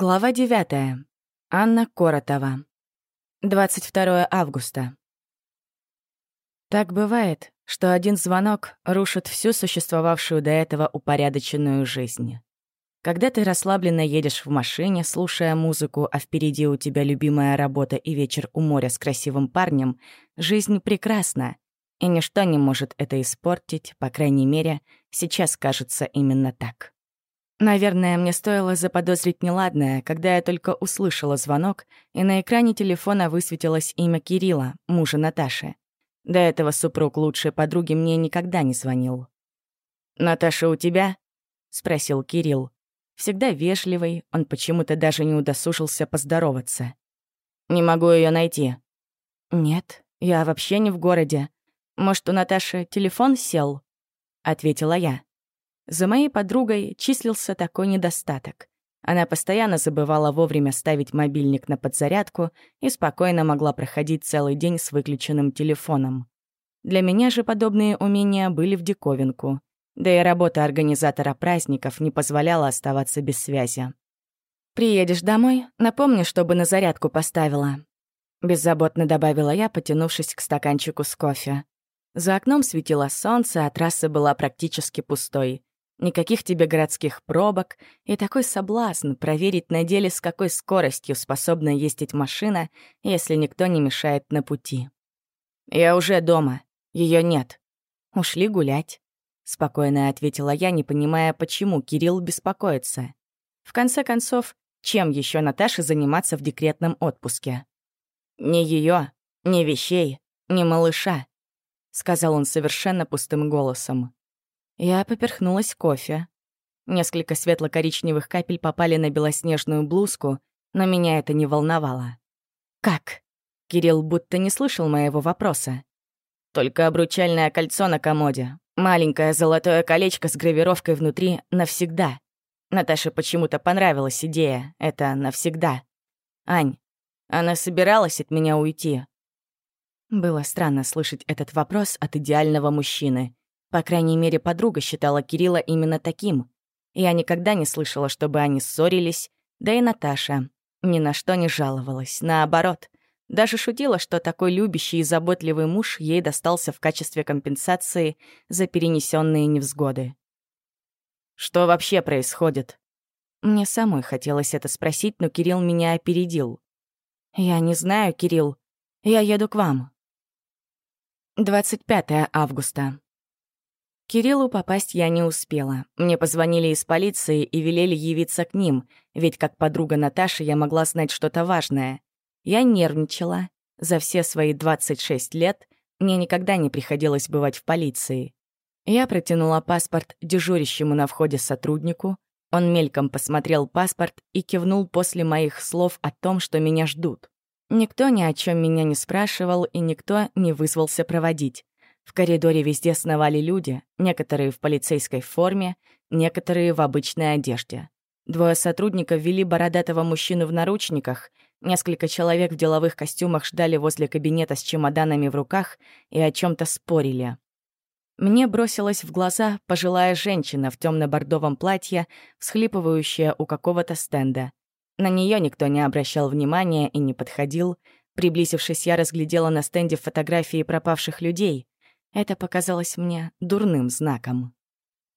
Глава 9. Анна Коротова. 22 августа. Так бывает, что один звонок рушит всю существовавшую до этого упорядоченную жизнь. Когда ты расслабленно едешь в машине, слушая музыку, а впереди у тебя любимая работа и вечер у моря с красивым парнем, жизнь прекрасна, и ничто не может это испортить, по крайней мере, сейчас кажется именно так. Наверное, мне стоило заподозрить неладное, когда я только услышала звонок, и на экране телефона высветилось имя Кирилла, мужа Наташи. До этого супруг лучшей подруги мне никогда не звонил. «Наташа у тебя?» — спросил Кирилл. Всегда вежливый, он почему-то даже не удосужился поздороваться. «Не могу ее найти». «Нет, я вообще не в городе. Может, у Наташи телефон сел?» — ответила я. За моей подругой числился такой недостаток. Она постоянно забывала вовремя ставить мобильник на подзарядку и спокойно могла проходить целый день с выключенным телефоном. Для меня же подобные умения были в диковинку. Да и работа организатора праздников не позволяла оставаться без связи. «Приедешь домой, напомни, чтобы на зарядку поставила», — беззаботно добавила я, потянувшись к стаканчику с кофе. За окном светило солнце, а трасса была практически пустой. Никаких тебе городских пробок и такой соблазн проверить на деле, с какой скоростью способна ездить машина, если никто не мешает на пути. «Я уже дома. Ее нет. Ушли гулять», — спокойно ответила я, не понимая, почему Кирилл беспокоится. В конце концов, чем еще Наташе заниматься в декретном отпуске? «Ни ее, ни вещей, ни малыша», — сказал он совершенно пустым голосом. Я поперхнулась кофе. Несколько светло-коричневых капель попали на белоснежную блузку, но меня это не волновало. «Как?» Кирилл будто не слышал моего вопроса. «Только обручальное кольцо на комоде. Маленькое золотое колечко с гравировкой внутри навсегда. Наташе почему-то понравилась идея. Это навсегда. Ань, она собиралась от меня уйти?» Было странно слышать этот вопрос от идеального мужчины. По крайней мере, подруга считала Кирилла именно таким. Я никогда не слышала, чтобы они ссорились, да и Наташа ни на что не жаловалась. Наоборот, даже шутила, что такой любящий и заботливый муж ей достался в качестве компенсации за перенесенные невзгоды. «Что вообще происходит?» Мне самой хотелось это спросить, но Кирилл меня опередил. «Я не знаю, Кирилл. Я еду к вам». 25 августа. Кириллу попасть я не успела. Мне позвонили из полиции и велели явиться к ним, ведь как подруга Наташи я могла знать что-то важное. Я нервничала. За все свои 26 лет мне никогда не приходилось бывать в полиции. Я протянула паспорт дежурящему на входе сотруднику. Он мельком посмотрел паспорт и кивнул после моих слов о том, что меня ждут. Никто ни о чем меня не спрашивал, и никто не вызвался проводить. В коридоре везде сновали люди, некоторые в полицейской форме, некоторые в обычной одежде. Двое сотрудников вели бородатого мужчину в наручниках, несколько человек в деловых костюмах ждали возле кабинета с чемоданами в руках и о чем то спорили. Мне бросилась в глаза пожилая женщина в темно бордовом платье, всхлипывающая у какого-то стенда. На нее никто не обращал внимания и не подходил. Приблизившись, я разглядела на стенде фотографии пропавших людей. Это показалось мне дурным знаком.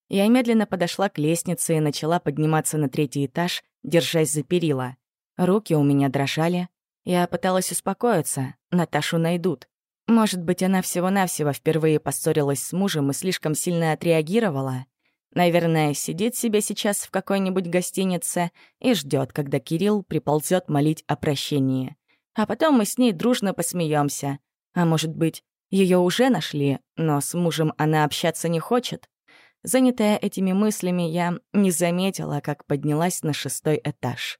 Я медленно подошла к лестнице и начала подниматься на третий этаж, держась за перила. Руки у меня дрожали. Я пыталась успокоиться. Наташу найдут. Может быть, она всего-навсего впервые поссорилась с мужем и слишком сильно отреагировала. Наверное, сидит себе сейчас в какой-нибудь гостинице и ждет, когда Кирилл приползет молить о прощении. А потом мы с ней дружно посмеемся. А может быть, ее уже нашли, но с мужем она общаться не хочет. Занятая этими мыслями, я не заметила, как поднялась на шестой этаж.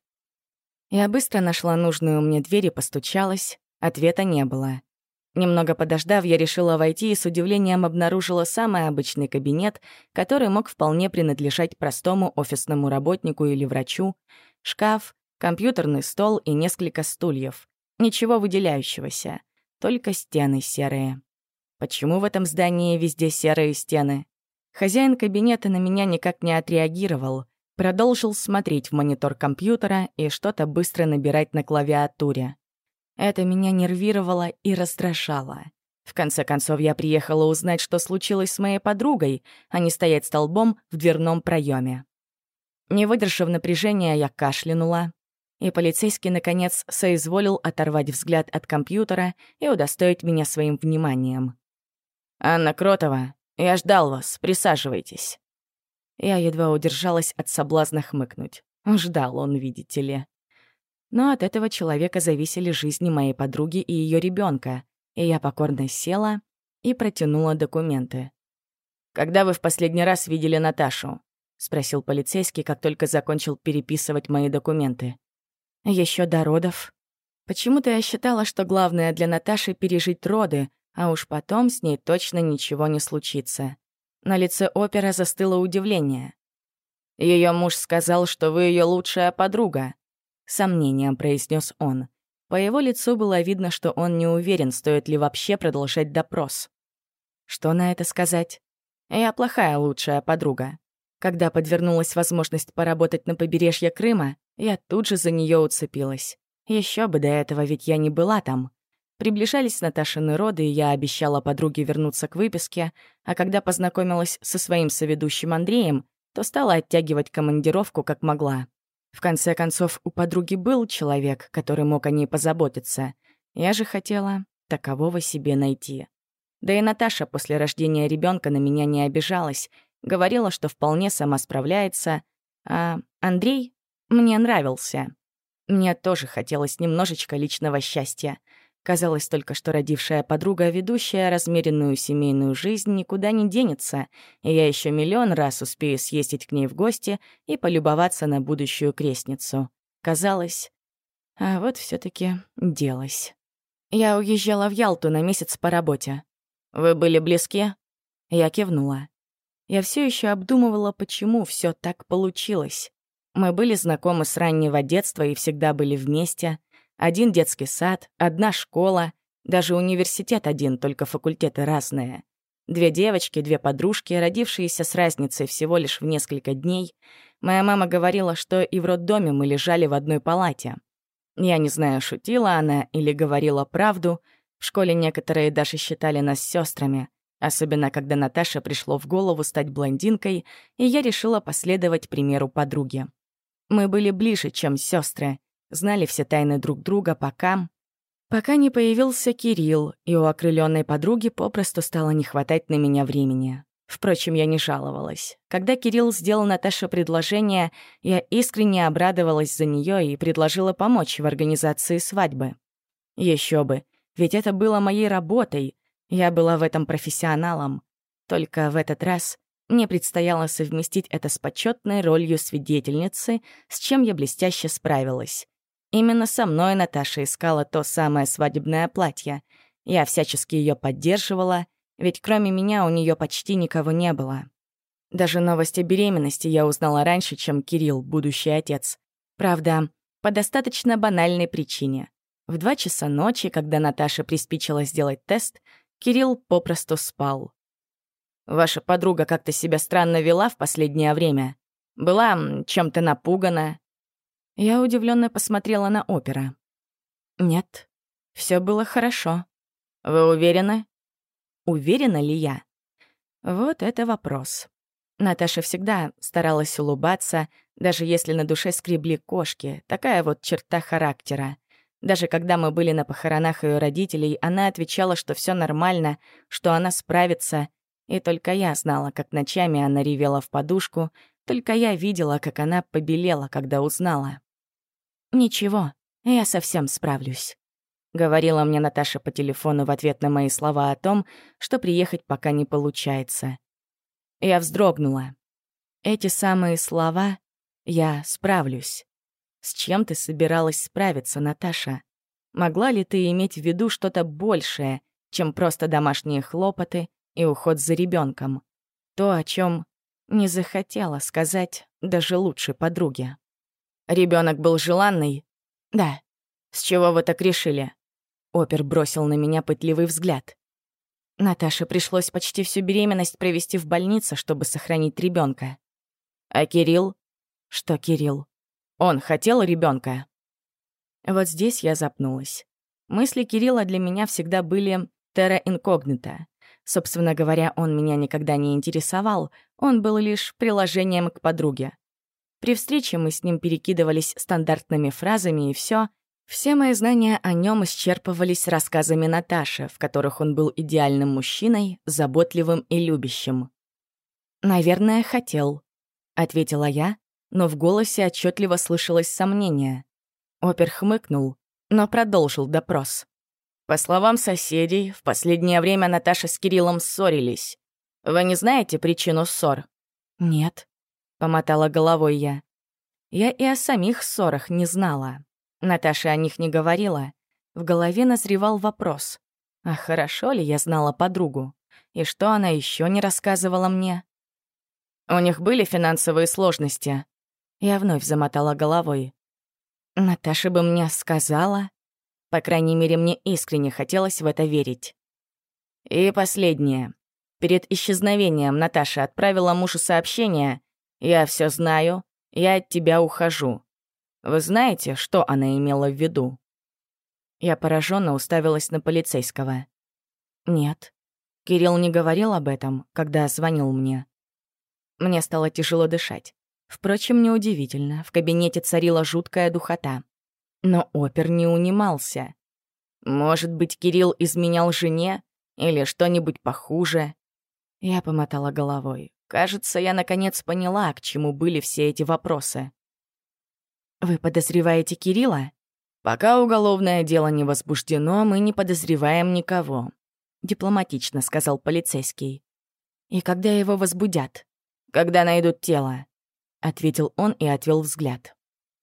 Я быстро нашла нужную мне дверь и постучалась. Ответа не было. Немного подождав, я решила войти и с удивлением обнаружила самый обычный кабинет, который мог вполне принадлежать простому офисному работнику или врачу. Шкаф, компьютерный стол и несколько стульев. Ничего выделяющегося только стены серые. Почему в этом здании везде серые стены? Хозяин кабинета на меня никак не отреагировал. Продолжил смотреть в монитор компьютера и что-то быстро набирать на клавиатуре. Это меня нервировало и раздражало. В конце концов, я приехала узнать, что случилось с моей подругой, а не стоять столбом в дверном проеме. Не выдержав напряжения, я кашлянула, и полицейский, наконец, соизволил оторвать взгляд от компьютера и удостоить меня своим вниманием. «Анна Кротова, я ждал вас, присаживайтесь». Я едва удержалась от соблазна хмыкнуть. Ждал он, видите ли. Но от этого человека зависели жизни моей подруги и ее ребенка, и я покорно села и протянула документы. «Когда вы в последний раз видели Наташу?» — спросил полицейский, как только закончил переписывать мои документы. Еще до родов. Почему-то я считала, что главное для Наташи — пережить роды, а уж потом с ней точно ничего не случится. На лице опера застыло удивление. Ее муж сказал, что вы ее лучшая подруга», — сомнением произнес он. По его лицу было видно, что он не уверен, стоит ли вообще продолжать допрос. Что на это сказать? Я плохая лучшая подруга. Когда подвернулась возможность поработать на побережье Крыма, я тут же за нее уцепилась. Еще бы до этого, ведь я не была там. Приближались Наташины роды, и я обещала подруге вернуться к выписке, а когда познакомилась со своим соведущим Андреем, то стала оттягивать командировку как могла. В конце концов, у подруги был человек, который мог о ней позаботиться. Я же хотела такового себе найти. Да и Наташа после рождения ребенка на меня не обижалась, говорила, что вполне сама справляется, а Андрей мне нравился. Мне тоже хотелось немножечко личного счастья — Казалось только, что родившая подруга, ведущая размеренную семейную жизнь, никуда не денется, и я еще миллион раз успею съездить к ней в гости и полюбоваться на будущую крестницу. Казалось, а вот все таки делось. Я уезжала в Ялту на месяц по работе. «Вы были близки?» Я кивнула. Я все еще обдумывала, почему все так получилось. Мы были знакомы с раннего детства и всегда были вместе — один детский сад, одна школа, даже университет один, только факультеты разные. Две девочки, две подружки, родившиеся с разницей всего лишь в несколько дней. Моя мама говорила, что и в роддоме мы лежали в одной палате. Я не знаю, шутила она или говорила правду. В школе некоторые даже считали нас сестрами, особенно когда Наташе пришло в голову стать блондинкой, и я решила последовать примеру подруги. Мы были ближе, чем сестры знали все тайны друг друга, пока... Пока не появился Кирилл, и у окрыленной подруги попросту стало не хватать на меня времени. Впрочем, я не жаловалась. Когда Кирилл сделал Наташе предложение, я искренне обрадовалась за нее и предложила помочь в организации свадьбы. Еще бы, ведь это было моей работой. Я была в этом профессионалом. Только в этот раз мне предстояло совместить это с почетной ролью свидетельницы, с чем я блестяще справилась. Именно со мной Наташа искала то самое свадебное платье. Я всячески ее поддерживала, ведь кроме меня у нее почти никого не было. Даже новости беременности я узнала раньше, чем Кирилл, будущий отец. Правда, по достаточно банальной причине. В два часа ночи, когда Наташа приспичила сделать тест, Кирилл попросту спал. «Ваша подруга как-то себя странно вела в последнее время. Была чем-то напугана, я удивленно посмотрела на опера. Нет, все было хорошо. Вы уверены? Уверена ли я? Вот это вопрос. Наташа всегда старалась улыбаться, даже если на душе скребли кошки. Такая вот черта характера. Даже когда мы были на похоронах ее родителей, она отвечала, что все нормально, что она справится. И только я знала, как ночами она ревела в подушку, только я видела, как она побелела, когда узнала. «Ничего, я совсем справлюсь», — говорила мне Наташа по телефону в ответ на мои слова о том, что приехать пока не получается. Я вздрогнула. Эти самые слова «я справлюсь». С чем ты собиралась справиться, Наташа? Могла ли ты иметь в виду что-то большее, чем просто домашние хлопоты и уход за ребенком? То, о чем не захотела сказать даже лучшей подруге. Ребенок был желанный? Да. С чего вы так решили? Опер бросил на меня пытливый взгляд. Наташе пришлось почти всю беременность провести в больнице, чтобы сохранить ребенка. А Кирилл? Что Кирилл? Он хотел ребенка. Вот здесь я запнулась. Мысли Кирилла для меня всегда были терра инкогнито. Собственно говоря, он меня никогда не интересовал, он был лишь приложением к подруге. При встрече мы с ним перекидывались стандартными фразами, и все. Все мои знания о нем исчерпывались рассказами Наташи, в которых он был идеальным мужчиной, заботливым и любящим. «Наверное, хотел», — ответила я, но в голосе отчетливо слышалось сомнение. Опер хмыкнул, но продолжил допрос. По словам соседей, в последнее время Наташа с Кириллом ссорились. Вы не знаете причину ссор? Нет, помотала головой я. Я и о самих ссорах не знала. Наташа о них не говорила. В голове назревал вопрос. А хорошо ли я знала подругу? И что она еще не рассказывала мне? У них были финансовые сложности. Я вновь замотала головой. Наташа бы мне сказала. По крайней мере, мне искренне хотелось в это верить. И последнее. Перед исчезновением Наташа отправила мужу сообщение «Я все знаю, я от тебя ухожу». Вы знаете, что она имела в виду? Я пораженно уставилась на полицейского. Нет. Кирилл не говорил об этом, когда звонил мне. Мне стало тяжело дышать. Впрочем, неудивительно, в кабинете царила жуткая духота. Но опер не унимался. Может быть, Кирилл изменял жене? Или что-нибудь похуже? Я помотала головой. Кажется, я наконец поняла, к чему были все эти вопросы. «Вы подозреваете Кирилла?» «Пока уголовное дело не возбуждено, мы не подозреваем никого», — дипломатично сказал полицейский. «И когда его возбудят?» «Когда найдут тело», — ответил он и отвел взгляд.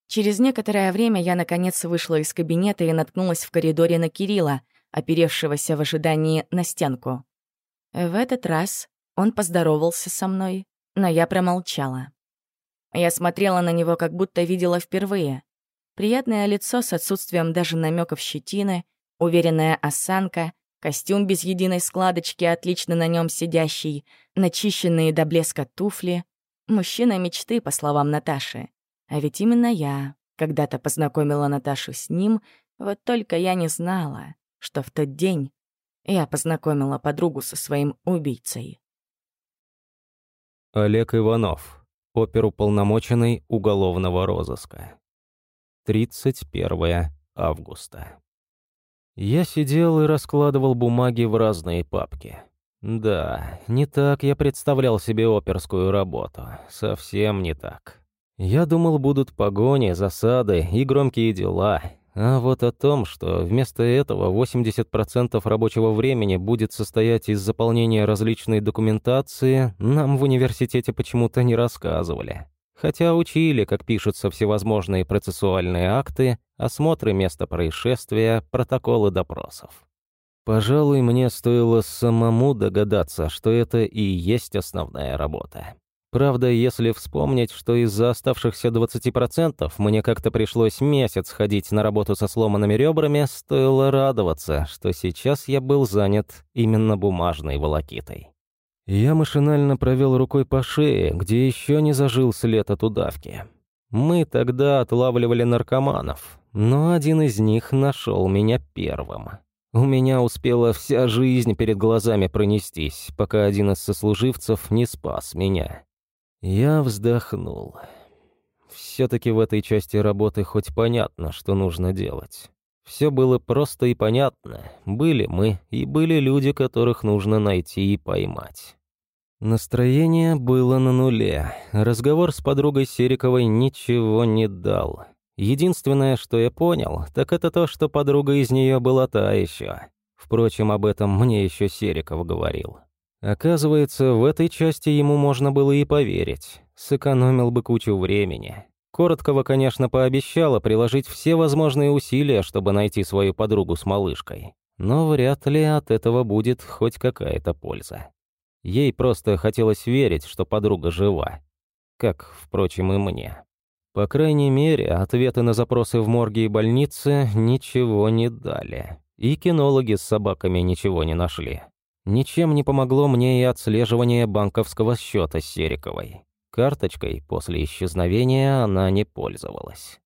Через некоторое время я, наконец, вышла из кабинета и наткнулась в коридоре на Кирилла, оперевшегося в ожидании на стенку. В этот раз он поздоровался со мной, но я промолчала. Я смотрела на него, как будто видела впервые. Приятное лицо с отсутствием даже намеков щетины, уверенная осанка, костюм без единой складочки, отлично на нем сидящий, начищенные до блеска туфли. Мужчина мечты, по словам Наташи. А ведь именно я когда-то познакомила Наташу с ним, вот только я не знала, что в тот день я познакомила подругу со своим убийцей. Олег Иванов, оперуполномоченный уголовного розыска. 31 августа. Я сидел и раскладывал бумаги в разные папки. Да, не так я представлял себе оперскую работу. Совсем не так. Я думал, будут погони, засады и громкие дела. А вот о том, что вместо этого 80% рабочего времени будет состоять из заполнения различной документации, нам в университете почему-то не рассказывали. Хотя учили, как пишутся всевозможные процессуальные акты, осмотры места происшествия, протоколы допросов. Пожалуй, мне стоило самому догадаться, что это и есть основная работа. Правда, если вспомнить, что из-за оставшихся 20% мне как-то пришлось месяц ходить на работу со сломанными ребрами, стоило радоваться, что сейчас я был занят именно бумажной волокитой. Я машинально провел рукой по шее, где еще не зажил след от удавки. Мы тогда отлавливали наркоманов, но один из них нашел меня первым. У меня успела вся жизнь перед глазами пронестись, пока один из сослуживцев не спас меня. Я вздохнул. Все-таки в этой части работы хоть понятно, что нужно делать. Все было просто и понятно. Были мы, и были люди, которых нужно найти и поймать. Настроение было на нуле. Разговор с подругой Сериковой ничего не дал. Единственное, что я понял, так это то, что подруга из нее была та еще. Впрочем, об этом мне еще Сериков говорил. Оказывается, в этой части ему можно было и поверить. Сэкономил бы кучу времени. Короткого, конечно, пообещала приложить все возможные усилия, чтобы найти свою подругу с малышкой. Но вряд ли от этого будет хоть какая-то польза. Ей просто хотелось верить, что подруга жива. Как, впрочем, и мне. По крайней мере, ответы на запросы в морге и больнице ничего не дали. И кинологи с собаками ничего не нашли. Ничем не помогло мне и отслеживание банковского счета Сериковой. карточкой после исчезновения она не пользовалась.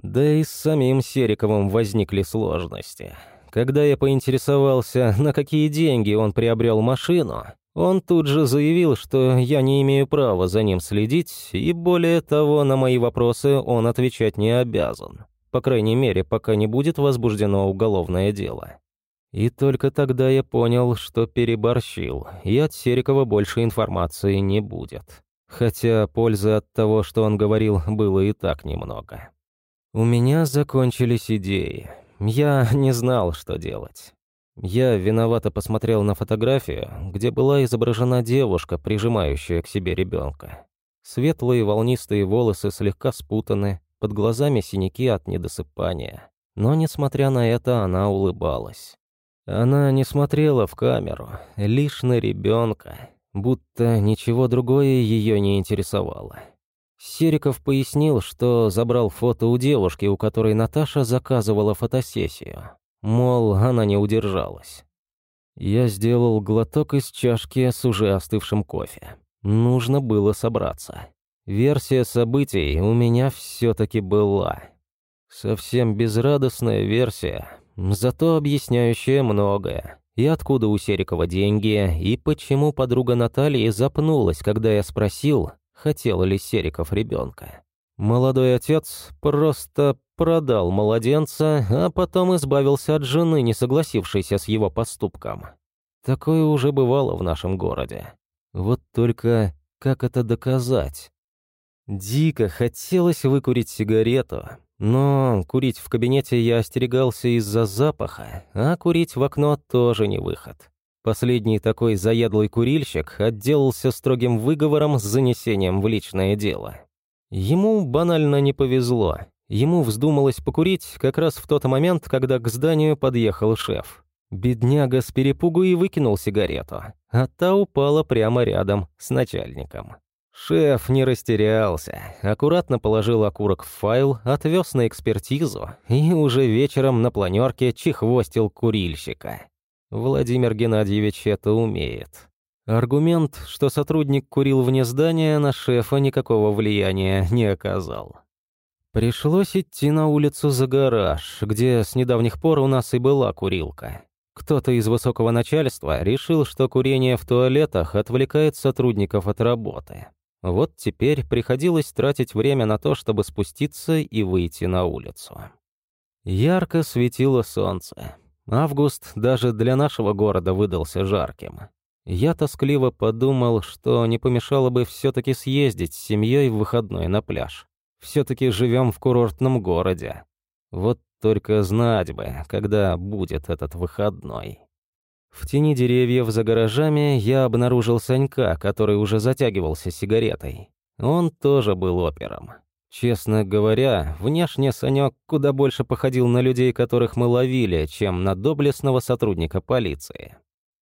Да и с самим Сериковым возникли сложности. Когда я поинтересовался, на какие деньги он приобрел машину, он тут же заявил, что я не имею права за ним следить, и более того, на мои вопросы он отвечать не обязан. По крайней мере, пока не будет возбуждено уголовное дело. И только тогда я понял, что переборщил, и от Серикова больше информации не будет. Хотя пользы от того, что он говорил, было и так немного. У меня закончились идеи. Я не знал, что делать. Я виновато посмотрел на фотографию, где была изображена девушка, прижимающая к себе ребенка. Светлые волнистые волосы слегка спутаны, под глазами синяки от недосыпания. Но, несмотря на это, она улыбалась. Она не смотрела в камеру, лишь на ребенка, будто ничего другое ее не интересовало. Сериков пояснил, что забрал фото у девушки, у которой Наташа заказывала фотосессию. Мол, она не удержалась. Я сделал глоток из чашки с уже остывшим кофе. Нужно было собраться. Версия событий у меня все-таки была. Совсем безрадостная версия, зато объясняющая многое. И откуда у Серикова деньги, и почему подруга Натальи запнулась, когда я спросил, хотел ли Сериков ребенка. Молодой отец просто продал младенца, а потом избавился от жены, не согласившейся с его поступком. Такое уже бывало в нашем городе. Вот только как это доказать? Дико хотелось выкурить сигарету, но курить в кабинете я остерегался из-за запаха, а курить в окно тоже не выход. Последний такой заядлый курильщик отделался строгим выговором с занесением в личное дело. Ему банально не повезло. Ему вздумалось покурить как раз в тот момент, когда к зданию подъехал шеф. Бедняга с перепугу и выкинул сигарету, а та упала прямо рядом с начальником. Шеф не растерялся, аккуратно положил окурок в файл, отвез на экспертизу и уже вечером на планерке чехвостил курильщика. Владимир Геннадьевич это умеет. Аргумент, что сотрудник курил вне здания, на шефа никакого влияния не оказал. Пришлось идти на улицу за гараж, где с недавних пор у нас и была курилка. Кто-то из высокого начальства решил, что курение в туалетах отвлекает сотрудников от работы. Вот теперь приходилось тратить время на то, чтобы спуститься и выйти на улицу. Ярко светило солнце. Август даже для нашего города выдался жарким. Я тоскливо подумал, что не помешало бы все-таки съездить с семьей в выходной на пляж. Все-таки живем в курортном городе. Вот только знать бы, когда будет этот выходной. В тени деревьев за гаражами я обнаружил Санька, который уже затягивался сигаретой. Он тоже был опером. Честно говоря, внешне Санек куда больше походил на людей, которых мы ловили, чем на доблестного сотрудника полиции.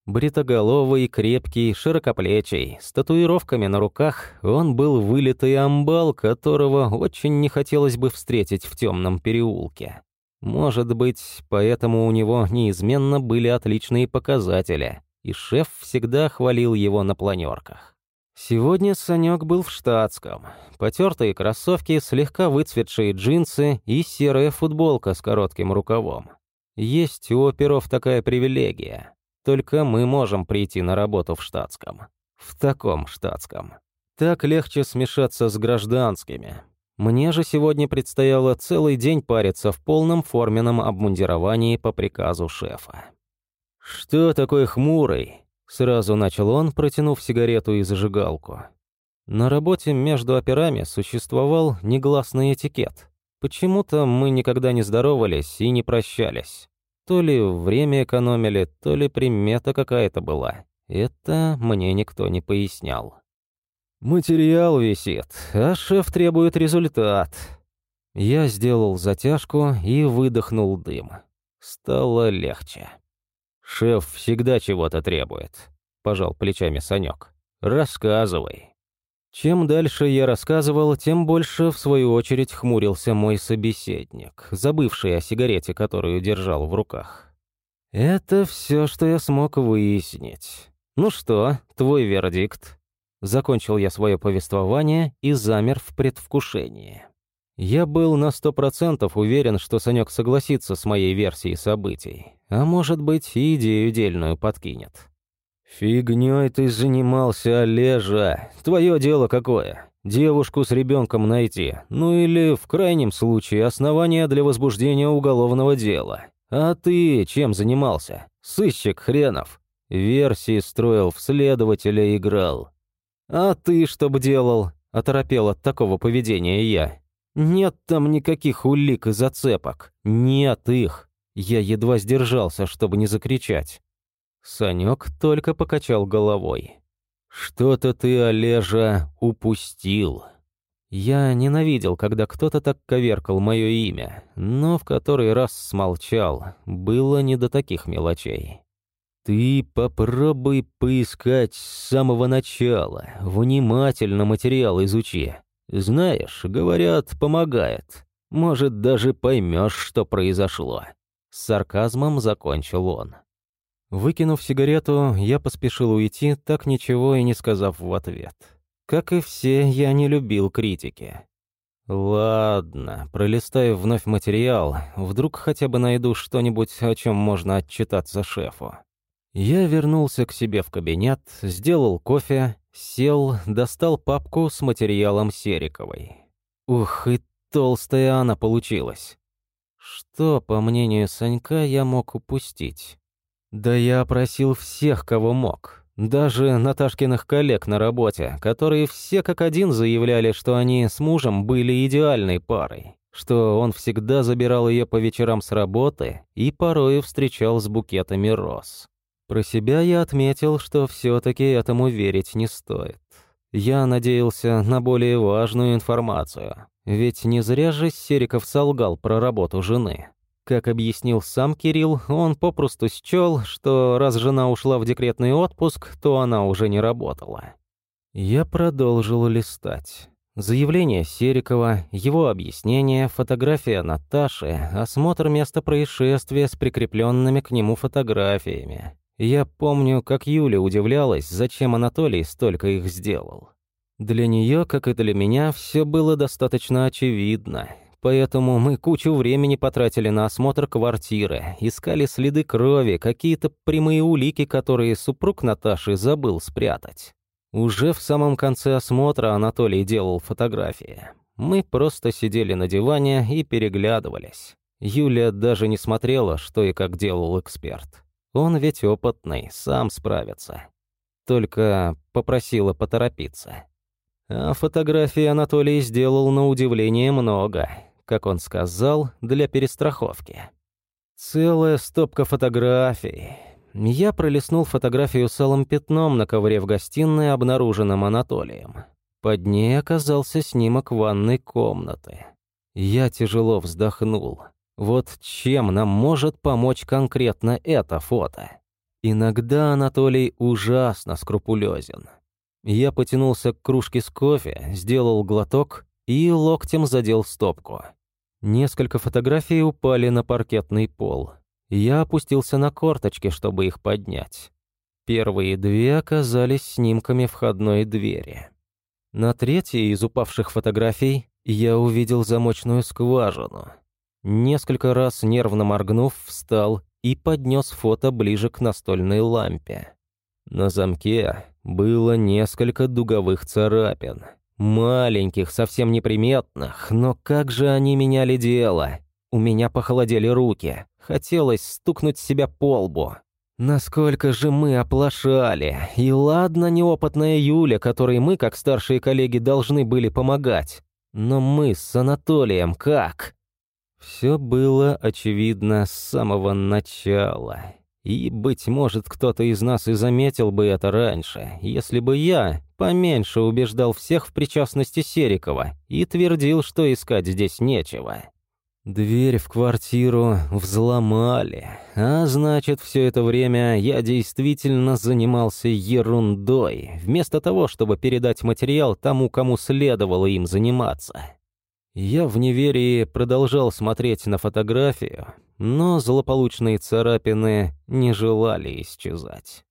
Бритоголовый, крепкий, широкоплечий, с татуировками на руках, он был вылитый амбал, которого очень не хотелось бы встретить в темном переулке. Может быть, поэтому у него неизменно были отличные показатели, и шеф всегда хвалил его на планерках. Сегодня Санек был в штатском. Потертые кроссовки, слегка выцветшие джинсы и серая футболка с коротким рукавом. Есть у оперов такая привилегия. Только мы можем прийти на работу в штатском. В таком штатском. Так легче смешаться с гражданскими. Мне же сегодня предстояло целый день париться в полном форменном обмундировании по приказу шефа. «Что такое хмурый?» Сразу начал он, протянув сигарету и зажигалку. На работе между операми существовал негласный этикет. Почему-то мы никогда не здоровались и не прощались. То ли время экономили, то ли примета какая-то была. Это мне никто не пояснял. Материал висит, а шеф требует результат. Я сделал затяжку и выдохнул дым. Стало легче. Шеф всегда чего-то требует, пожал плечами Санек. Рассказывай. Чем дальше я рассказывал, тем больше, в свою очередь, хмурился мой собеседник, забывший о сигарете, которую держал в руках. «Это все, что я смог выяснить. Ну что, твой вердикт?» Закончил я свое повествование и замер в предвкушении. Я был на сто процентов уверен, что Санек согласится с моей версией событий, а может быть и идею дельную подкинет. «Фигнёй ты занимался, Олежа. Твое дело какое? Девушку с ребенком найти, ну или, в крайнем случае, основания для возбуждения уголовного дела. А ты чем занимался? Сыщик хренов. Версии строил, в следователя играл. А ты что бы делал?» – оторопел от такого поведения я. Нет там никаких улик и зацепок. Нет их. Я едва сдержался, чтобы не закричать. Санек только покачал головой. «Что-то ты, Олежа, упустил». Я ненавидел, когда кто-то так коверкал мое имя, но в который раз смолчал, было не до таких мелочей. Ты попробуй поискать с самого начала, внимательно материал изучи. Знаешь, говорят, помогает. Может, даже поймешь, что произошло. С сарказмом закончил он. Выкинув сигарету, я поспешил уйти, так ничего и не сказав в ответ. Как и все, я не любил критики. Ладно, пролистаю вновь материал, вдруг хотя бы найду что-нибудь, о чем можно отчитаться шефу. Я вернулся к себе в кабинет, сделал кофе Сел, достал папку с материалом Сериковой. Ух, и толстая она получилась. Что, по мнению Санька, я мог упустить? Да я опросил всех, кого мог. Даже Наташкиных коллег на работе, которые все как один заявляли, что они с мужем были идеальной парой, что он всегда забирал ее по вечерам с работы и порой встречал с букетами роз. Про себя я отметил, что все-таки этому верить не стоит. Я надеялся на более важную информацию, ведь не зря же Сериков солгал про работу жены. Как объяснил сам Кирилл, он попросту счел, что раз жена ушла в декретный отпуск, то она уже не работала. Я продолжил листать. Заявление Серикова, его объяснение, фотография Наташи, осмотр места происшествия с прикрепленными к нему фотографиями. Я помню, как Юля удивлялась, зачем Анатолий столько их сделал. Для нее, как и для меня, все было достаточно очевидно. Поэтому мы кучу времени потратили на осмотр квартиры, искали следы крови, какие-то прямые улики, которые супруг Наташи забыл спрятать. Уже в самом конце осмотра Анатолий делал фотографии. Мы просто сидели на диване и переглядывались. Юля даже не смотрела, что и как делал эксперт. Он ведь опытный, сам справится. Только попросила поторопиться. А фотографии Анатолий сделал на удивление много, как он сказал, для перестраховки. Целая стопка фотографий. Я пролистнул фотографию с алым пятном на ковре в гостиной, обнаруженном Анатолием. Под ней оказался снимок ванной комнаты. Я тяжело вздохнул. Вот чем нам может помочь конкретно это фото? Иногда Анатолий ужасно скрупулезен. Я потянулся к кружке с кофе, сделал глоток и локтем задел стопку. Несколько фотографий упали на паркетный пол. Я опустился на корточки, чтобы их поднять. Первые две оказались снимками входной двери. На третьей из упавших фотографий я увидел замочную скважину. Несколько раз нервно моргнув, встал и поднес фото ближе к настольной лампе. На замке было несколько дуговых царапин. Маленьких, совсем неприметных, но как же они меняли дело. У меня похолодели руки. Хотелось стукнуть себя по лбу. Насколько же мы оплошали. И ладно, неопытная Юля, которой мы, как старшие коллеги, должны были помогать. Но мы с Анатолием как? Все было очевидно с самого начала. И, быть может, кто-то из нас и заметил бы это раньше, если бы я поменьше убеждал всех в причастности Серикова и твердил, что искать здесь нечего. Дверь в квартиру взломали, а значит, все это время я действительно занимался ерундой, вместо того, чтобы передать материал тому, кому следовало им заниматься. Я в неверии продолжал смотреть на фотографию, но злополучные царапины не желали исчезать.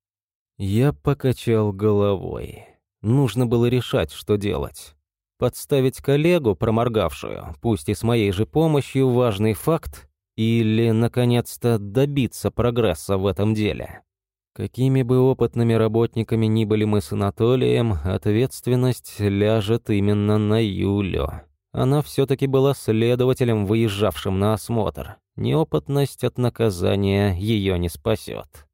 Я покачал головой. Нужно было решать, что делать. Подставить коллегу, проморгавшую, пусть и с моей же помощью, важный факт, или, наконец-то, добиться прогресса в этом деле. Какими бы опытными работниками ни были мы с Анатолием, ответственность ляжет именно на Юлю. Она все-таки была следователем, выезжавшим на осмотр. Неопытность от наказания ее не спасет.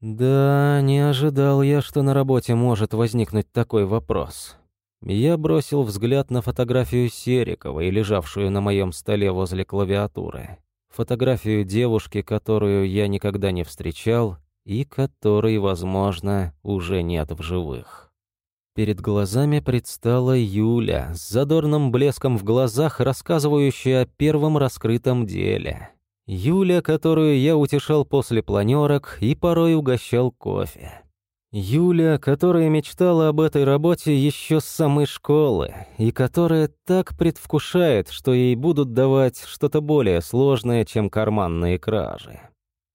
Да, не ожидал я, что на работе может возникнуть такой вопрос. Я бросил взгляд на фотографию Сериковой, лежавшую на моем столе возле клавиатуры. Фотографию девушки, которую я никогда не встречал и которой, возможно, уже нет в живых. Перед глазами предстала Юля с задорным блеском в глазах, рассказывающая о первом раскрытом деле. Юля, которую я утешал после планерок и порой угощал кофе. Юля, которая мечтала об этой работе еще с самой школы, и которая так предвкушает, что ей будут давать что-то более сложное, чем карманные кражи.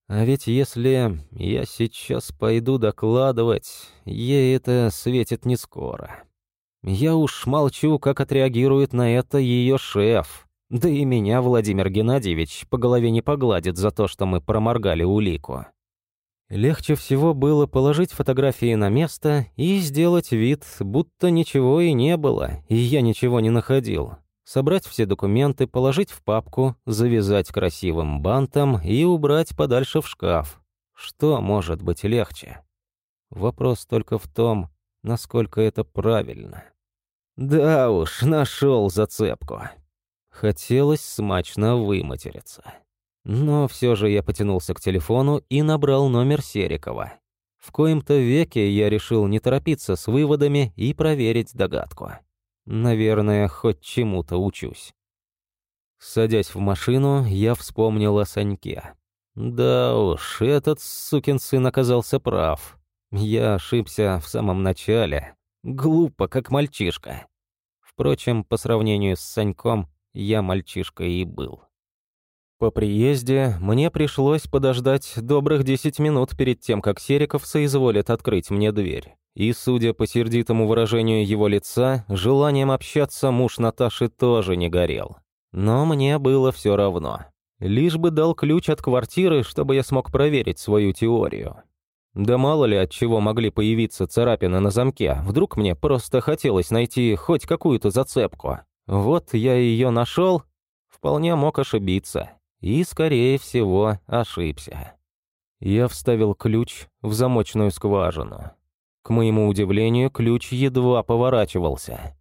А ведь если я сейчас пойду докладывать, ей это светит не скоро. Я уж молчу, как отреагирует на это ее шеф. Да и меня Владимир Геннадьевич по голове не погладит за то, что мы проморгали улику. Легче всего было положить фотографии на место и сделать вид, будто ничего и не было, и я ничего не находил. Собрать все документы, положить в папку, завязать красивым бантом и убрать подальше в шкаф. Что может быть легче? Вопрос только в том, насколько это правильно. Да уж, нашел зацепку. Хотелось смачно выматериться. Но все же я потянулся к телефону и набрал номер Серикова. В коем-то веке я решил не торопиться с выводами и проверить догадку. Наверное, хоть чему-то учусь. Садясь в машину, я вспомнил о Саньке. Да уж, этот сукин сын оказался прав. Я ошибся в самом начале. Глупо, как мальчишка. Впрочем, по сравнению с Саньком, я мальчишка и был. По приезде мне пришлось подождать добрых 10 минут перед тем, как Сериков соизволит открыть мне дверь. И, судя по сердитому выражению его лица, желанием общаться муж Наташи тоже не горел. Но мне было все равно. Лишь бы дал ключ от квартиры, чтобы я смог проверить свою теорию. Да мало ли от чего могли появиться царапины на замке, вдруг мне просто хотелось найти хоть какую-то зацепку. Вот я ее нашел, вполне мог ошибиться. И, скорее всего, ошибся. Я вставил ключ в замочную скважину. К моему удивлению, ключ едва поворачивался.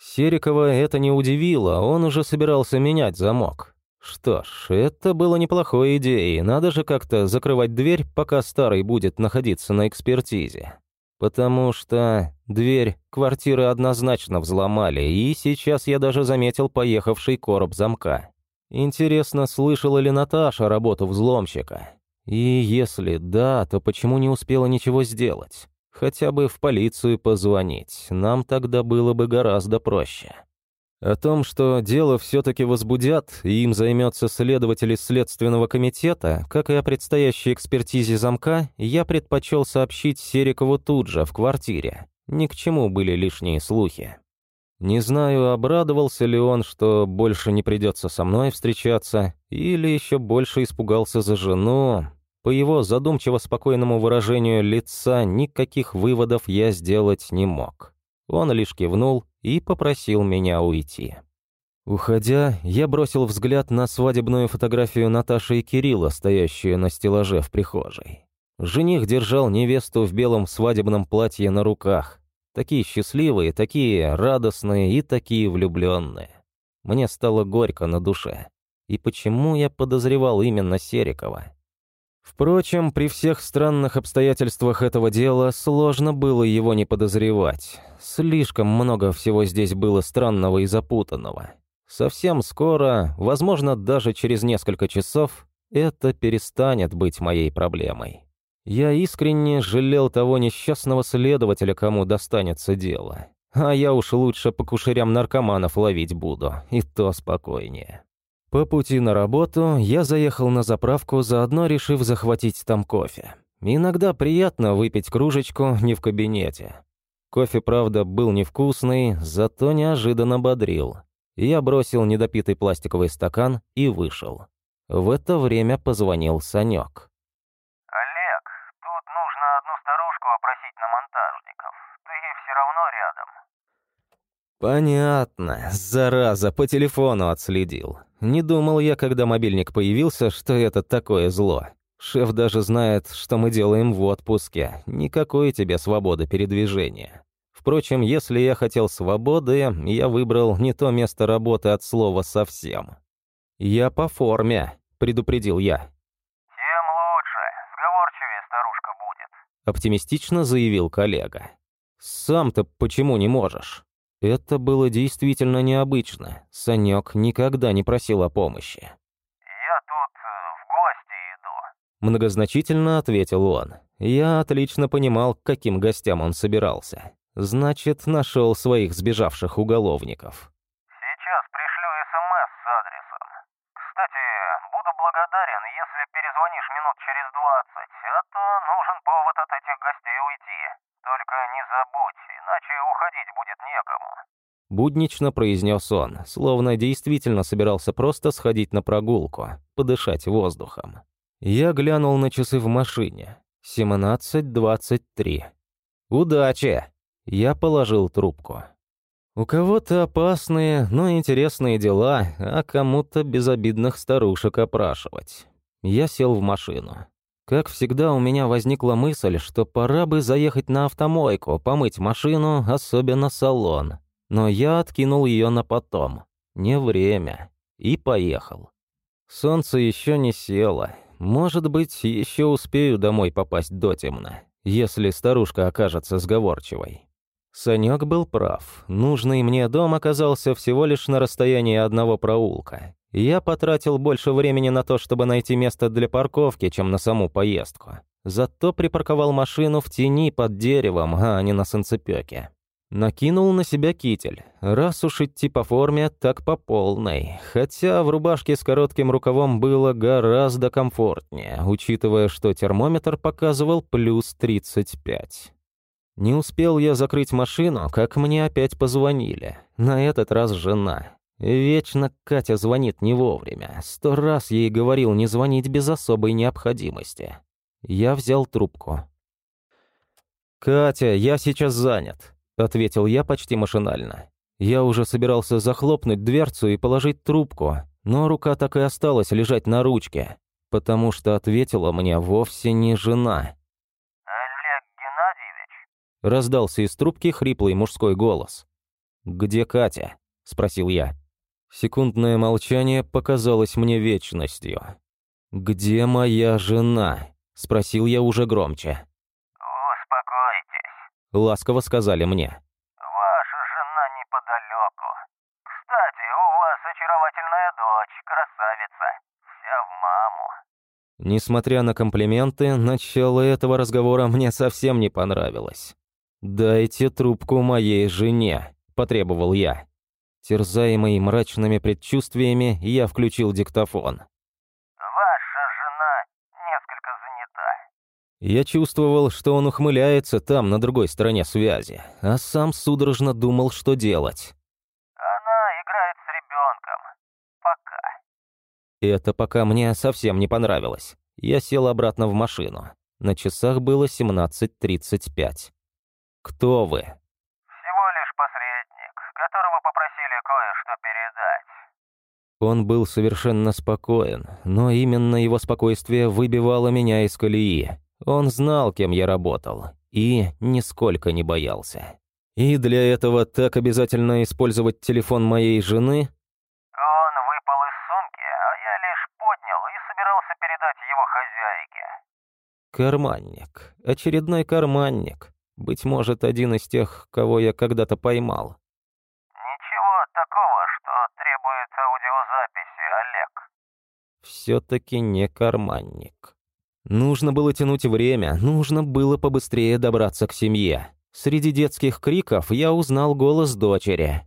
Серикова это не удивило, он уже собирался менять замок. Что ж, это было неплохой идеей, надо же как-то закрывать дверь, пока старый будет находиться на экспертизе. Потому что дверь квартиры однозначно взломали, и сейчас я даже заметил поехавший короб замка. Интересно, слышала ли Наташа работу взломщика? И если да, то почему не успела ничего сделать? Хотя бы в полицию позвонить, нам тогда было бы гораздо проще. О том, что дело все-таки возбудят, и им займется следователь из Следственного комитета, как и о предстоящей экспертизе замка, я предпочел сообщить Серикову тут же, в квартире. Ни к чему были лишние слухи. Не знаю, обрадовался ли он, что больше не придется со мной встречаться, или еще больше испугался за жену. По его задумчиво спокойному выражению лица никаких выводов я сделать не мог. Он лишь кивнул и попросил меня уйти. Уходя, я бросил взгляд на свадебную фотографию Наташи и Кирилла, стоящую на стеллаже в прихожей. Жених держал невесту в белом свадебном платье на руках. Такие счастливые, такие радостные и такие влюбленные. Мне стало горько на душе. И почему я подозревал именно Серикова? Впрочем, при всех странных обстоятельствах этого дела сложно было его не подозревать. Слишком много всего здесь было странного и запутанного. Совсем скоро, возможно, даже через несколько часов, это перестанет быть моей проблемой. Я искренне жалел того несчастного следователя, кому достанется дело. А я уж лучше по кушерям наркоманов ловить буду, и то спокойнее. По пути на работу я заехал на заправку, заодно решив захватить там кофе. Иногда приятно выпить кружечку не в кабинете. Кофе, правда, был невкусный, зато неожиданно бодрил. Я бросил недопитый пластиковый стакан и вышел. В это время позвонил Санек. «Олег, тут нужно одну старушку опросить на монтажников. Ты все равно рядом». «Понятно. Зараза, по телефону отследил. Не думал я, когда мобильник появился, что это такое зло. Шеф даже знает, что мы делаем в отпуске. Никакой тебе свободы передвижения. Впрочем, если я хотел свободы, я выбрал не то место работы от слова совсем. «Я по форме», — предупредил я. «Тем лучше. Сговорчивее старушка будет», — оптимистично заявил коллега. «Сам-то почему не можешь?» Это было действительно необычно. Санек никогда не просил о помощи. «Я тут э, в гости иду», — многозначительно ответил он. Я отлично понимал, к каким гостям он собирался. Значит, нашел своих сбежавших уголовников. «Сейчас пришлю СМС с адресом. Кстати, буду благодарен, если перезвонишь минут через двадцать, а то нужен повод от этих гостей уйти. Только не забудь, уходить будет некому». Буднично произнес он, словно действительно собирался просто сходить на прогулку, подышать воздухом. Я глянул на часы в машине. 17.23. «Удачи!» Я положил трубку. У кого-то опасные, но интересные дела, а кому-то безобидных старушек опрашивать. Я сел в машину. Как всегда, у меня возникла мысль, что пора бы заехать на автомойку, помыть машину, особенно салон. Но я откинул ее на потом. Не время. И поехал. Солнце еще не село. Может быть, еще успею домой попасть до темно, если старушка окажется сговорчивой. Санек был прав. Нужный мне дом оказался всего лишь на расстоянии одного проулка. Я потратил больше времени на то, чтобы найти место для парковки, чем на саму поездку. Зато припарковал машину в тени под деревом, а не на санцепёке. Накинул на себя китель. Раз уж идти по форме, так по полной. Хотя в рубашке с коротким рукавом было гораздо комфортнее, учитывая, что термометр показывал плюс 35. Не успел я закрыть машину, как мне опять позвонили. На этот раз жена. Вечно Катя звонит не вовремя. Сто раз ей говорил не звонить без особой необходимости. Я взял трубку. «Катя, я сейчас занят», — ответил я почти машинально. Я уже собирался захлопнуть дверцу и положить трубку, но рука так и осталась лежать на ручке, потому что ответила мне вовсе не жена. Раздался из трубки хриплый мужской голос. «Где Катя?» – спросил я. Секундное молчание показалось мне вечностью. «Где моя жена?» – спросил я уже громче. «Успокойтесь», – ласково сказали мне. «Ваша жена неподалеку. Кстати, у вас очаровательная дочь, красавица, вся в маму». Несмотря на комплименты, начало этого разговора мне совсем не понравилось. «Дайте трубку моей жене», – потребовал я. Терзаемый мрачными предчувствиями, я включил диктофон. «Ваша жена несколько занята». Я чувствовал, что он ухмыляется там, на другой стороне связи, а сам судорожно думал, что делать. «Она играет с ребенком. Пока». Это пока мне совсем не понравилось. Я сел обратно в машину. На часах было 17.35. «Кто вы?» «Всего лишь посредник, которого попросили кое-что передать». Он был совершенно спокоен, но именно его спокойствие выбивало меня из колеи. Он знал, кем я работал, и нисколько не боялся. И для этого так обязательно использовать телефон моей жены? Он выпал из сумки, а я лишь поднял и собирался передать его хозяйке. Карманник. Очередной карманник. Быть может, один из тех, кого я когда-то поймал. Такого, что требует аудиозаписи, Олег. Все-таки не карманник. Нужно было тянуть время, нужно было побыстрее добраться к семье. Среди детских криков я узнал голос дочери.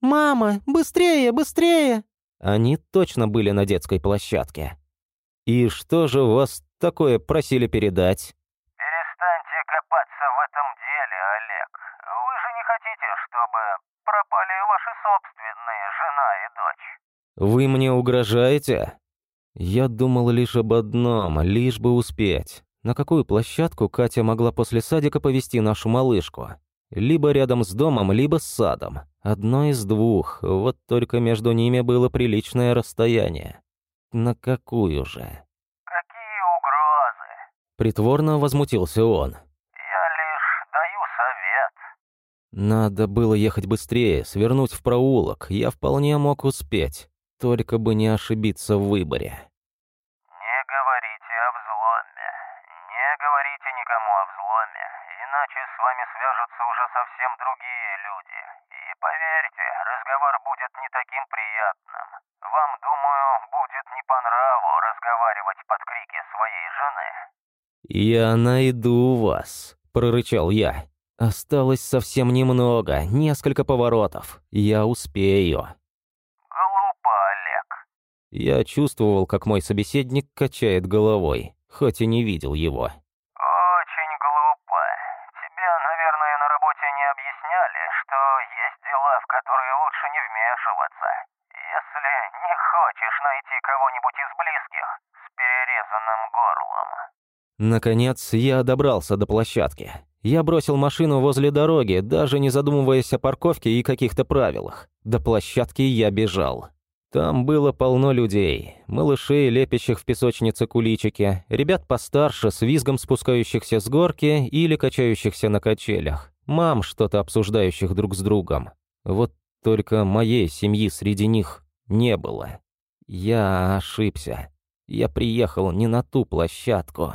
«Мама, быстрее, быстрее!» Они точно были на детской площадке. «И что же вас такое просили передать?» Перестаньте копаться в этом деле, Олег. У пропали ваши собственные жена и дочь. Вы мне угрожаете? Я думал лишь об одном, лишь бы успеть. На какую площадку Катя могла после садика повести нашу малышку? Либо рядом с домом, либо с садом. Одно из двух, вот только между ними было приличное расстояние. На какую же? Какие угрозы? Притворно возмутился он. Я лишь даю совет. Надо было ехать быстрее, свернуть в проулок. Я вполне мог успеть. Только бы не ошибиться в выборе. Не говорите о взломе. Не говорите никому о взломе, иначе с вами свяжутся уже совсем другие люди. И поверьте, разговор будет не таким приятным. Вам, думаю, будет не по нраву разговаривать под крики своей жены. «Я найду вас», — прорычал я. «Осталось совсем немного, несколько поворотов. Я успею». Я чувствовал, как мой собеседник качает головой, хоть и не видел его. Очень глупо. Тебе, наверное, на работе не объясняли, что есть дела, в которые лучше не вмешиваться. Если не хочешь найти кого-нибудь из близких с перерезанным горлом. Наконец, я добрался до площадки. Я бросил машину возле дороги, даже не задумываясь о парковке и каких-то правилах. До площадки я бежал. Там было полно людей, малышей, лепящих в песочнице куличики, ребят постарше, с визгом спускающихся с горки или качающихся на качелях, мам, что-то обсуждающих друг с другом. Вот только моей семьи среди них не было. Я ошибся. Я приехал не на ту площадку.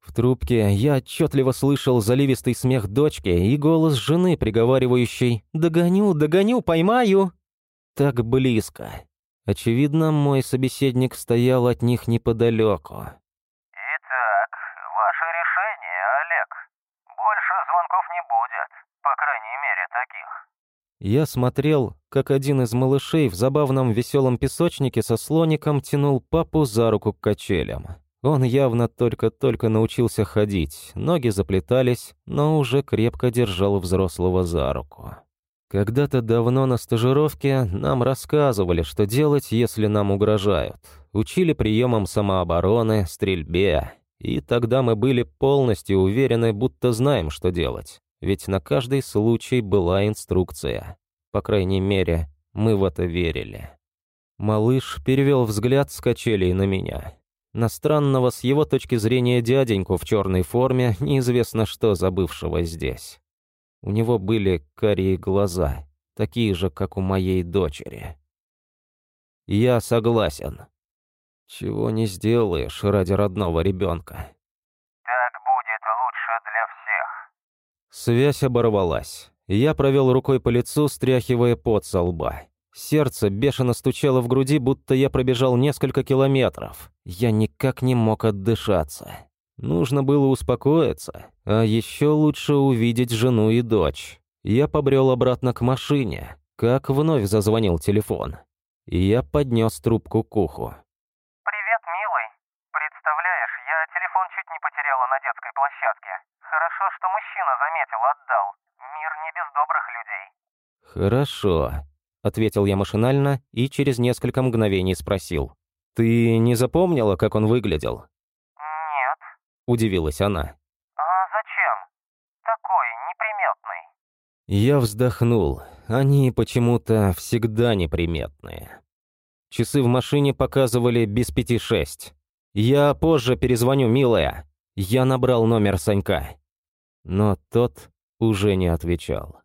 В трубке я отчетливо слышал заливистый смех дочки и голос жены, приговаривающей «Догоню, догоню, поймаю!» Так близко. Очевидно, мой собеседник стоял от них неподалеку. Итак, ваше решение, Олег. Больше звонков не будет, по крайней мере, таких. Я смотрел, как один из малышей в забавном веселом песочнике со слоником тянул папу за руку к качелям. Он явно только-только научился ходить, ноги заплетались, но уже крепко держал взрослого за руку. Когда-то давно на стажировке нам рассказывали, что делать, если нам угрожают. Учили приемам самообороны, стрельбе. И тогда мы были полностью уверены, будто знаем, что делать. Ведь на каждый случай была инструкция. По крайней мере, мы в это верили. Малыш перевел взгляд с качелей на меня. На странного с его точки зрения дяденьку в черной форме, неизвестно что забывшего здесь. У него были карие глаза, такие же, как у моей дочери. Я согласен. Чего не сделаешь ради родного ребенка. Так будет лучше для всех. Связь оборвалась. Я провел рукой по лицу, стряхивая пот со лба. Сердце бешено стучало в груди, будто я пробежал несколько километров. Я никак не мог отдышаться. Нужно было успокоиться, а еще лучше увидеть жену и дочь. Я побрел обратно к машине, как вновь зазвонил телефон. И я поднес трубку к уху. Привет, милый. Представляешь, я телефон чуть не потеряла на детской площадке. Хорошо, что мужчина заметил, отдал. Мир не без добрых людей. «Хорошо», — ответил я машинально и через несколько мгновений спросил. «Ты не запомнила, как он выглядел?» Удивилась она. А зачем? Такой неприметный. Я вздохнул. Они почему-то всегда неприметные. Часы в машине показывали без пяти шесть. «Я позже перезвоню, милая». Я набрал номер Санька. Но тот уже не отвечал.